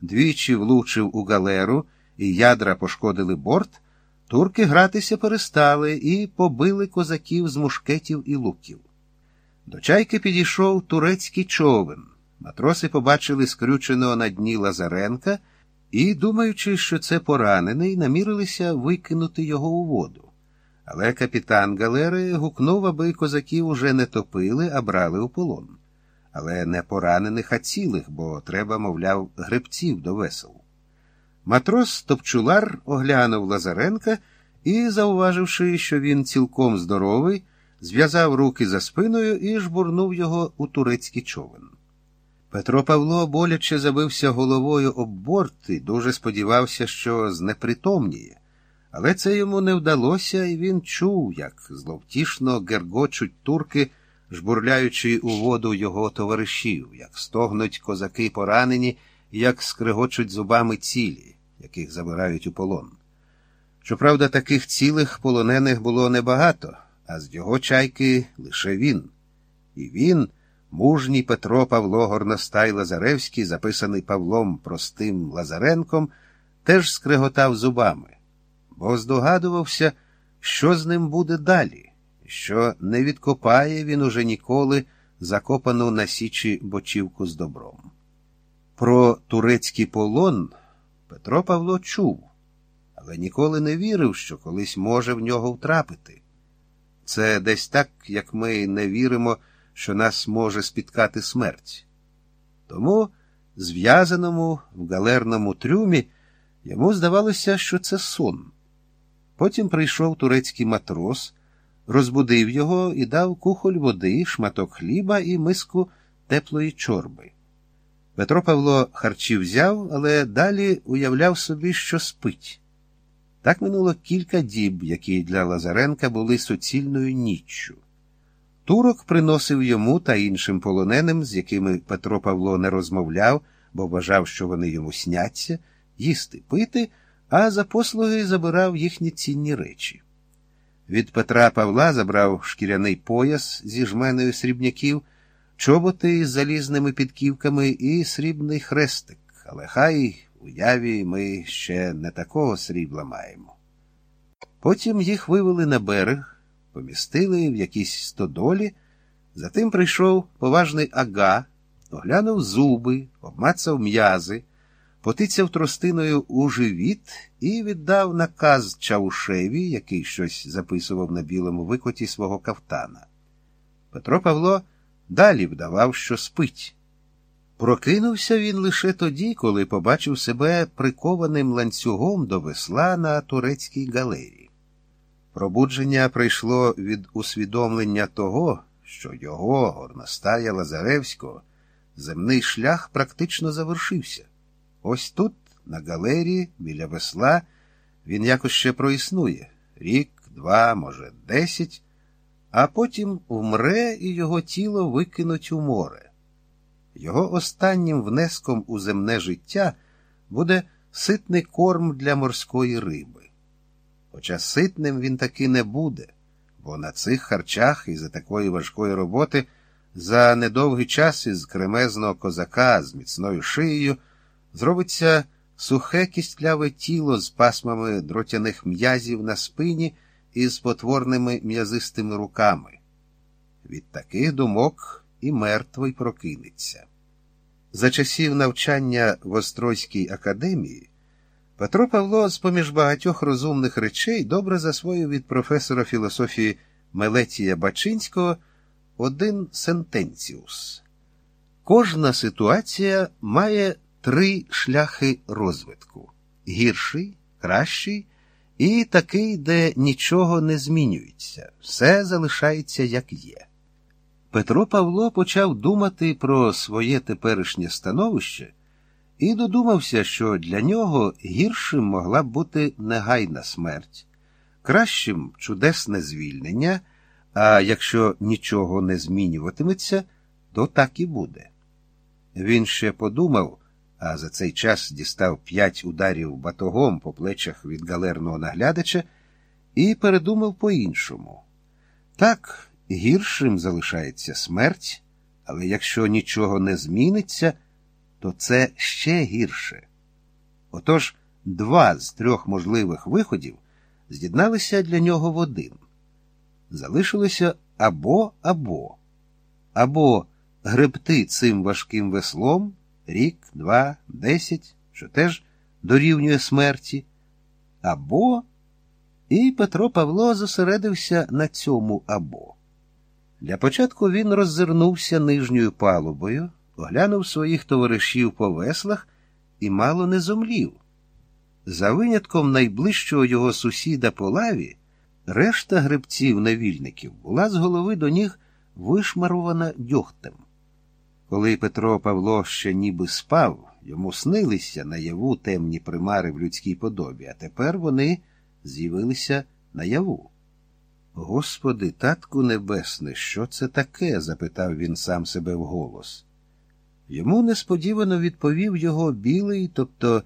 двічі влучив у галеру, і ядра пошкодили борт, турки гратися перестали і побили козаків з мушкетів і луків. До чайки підійшов турецький човен. Матроси побачили скрюченого на дні Лазаренка і, думаючи, що це поранений, намірилися викинути його у воду. Але капітан Галери гукнув, аби козаків уже не топили, а брали у полон. Але не поранених, а цілих, бо треба, мовляв, гребців до весел. Матрос Топчулар оглянув Лазаренка і, зауваживши, що він цілком здоровий, зв'язав руки за спиною і жбурнув його у турецький човен. Петро Павло боляче забився головою об борт і дуже сподівався, що знепритомніє. Але це йому не вдалося, і він чув, як зловтішно гергочуть турки, жбурляючи у воду його товаришів, як стогнуть козаки поранені, як скригочуть зубами цілі, яких забирають у полон. Щоправда, таких цілих полонених було небагато, а з його чайки лише він. І він, мужній Петро Павло Горностай Лазаревський, записаний Павлом Простим Лазаренком, теж скриготав зубами бо здогадувався, що з ним буде далі, що не відкопає він уже ніколи закопану на січі бочівку з добром. Про турецький полон Петро Павло чув, але ніколи не вірив, що колись може в нього втрапити. Це десь так, як ми не віримо, що нас може спіткати смерть. Тому, зв'язаному в галерному трюмі, йому здавалося, що це сон. Потім прийшов турецький матрос, розбудив його і дав кухоль води, шматок хліба і миску теплої чорби. Петро Павло харчі взяв, але далі уявляв собі, що спить. Так минуло кілька діб, які для Лазаренка були суцільною ніччю. Турок приносив йому та іншим полоненим, з якими Петро Павло не розмовляв, бо вважав, що вони йому сняться, їсти пити а за послуги забирав їхні цінні речі. Від Петра Павла забрав шкіряний пояс зі жменою срібняків, чоботи з залізними підківками і срібний хрестик, але хай уяві ми ще не такого срібла маємо. Потім їх вивели на берег, помістили в якійсь стодолі, затим прийшов поважний ага, оглянув зуби, обмацав м'язи потицяв тростиною у живіт і віддав наказ Чаушеві, який щось записував на білому викоті свого кафтана. Петро Павло далі вдавав, що спить. Прокинувся він лише тоді, коли побачив себе прикованим ланцюгом до весла на турецькій галері. Пробудження прийшло від усвідомлення того, що його, горностая Лазаревського, земний шлях практично завершився. Ось тут, на галері, біля весла, він якось ще проіснує рік, два, може, десять, а потім вмре і його тіло викинуть у море. Його останнім внеском у земне життя буде ситний корм для морської риби. Хоча ситним він таки не буде, бо на цих харчах і за такої важкої роботи за недовгий час із кремезного козака з міцною шиєю зробиться сухе кістляве тіло з пасмами дротяних м'язів на спині і з потворними м'язистими руками. Від таких думок і мертвий прокинеться. За часів навчання в Острозькій академії Петро Павло, з поміж багатьох розумних речей, добре засвоїв від професора філософії Мелетія Бачинського один сентенціус. Кожна ситуація має три шляхи розвитку гірший, кращий і такий, де нічого не змінюється, все залишається як є. Петро Павло почав думати про своє теперішнє становище і додумався, що для нього гіршим могла б бути негайна смерть, кращим чудесне звільнення, а якщо нічого не змінюватиметься, то так і буде. Він ще подумав а за цей час дістав п'ять ударів батогом по плечах від галерного наглядача і передумав по-іншому. Так, гіршим залишається смерть, але якщо нічого не зміниться, то це ще гірше. Отож, два з трьох можливих виходів з'єдналися для нього в один. Залишилося або або, або гребти цим важким веслом рік, два, десять, що теж дорівнює смерті, або. І Петро Павло зосередився на цьому або. Для початку він роззирнувся нижньою палубою, оглянув своїх товаришів по веслах і мало не зомлів. За винятком найближчого його сусіда по лаві, решта гребців-невільників була з голови до ніг вишмарувана дьогтем. Коли Петро Павло ще ніби спав, йому снилися наяву темні примари в людській подобі, а тепер вони з'явилися наяву. Господи, татку небесний, що це таке? запитав він сам себе вголос. Йому несподівано відповів його білий, тобто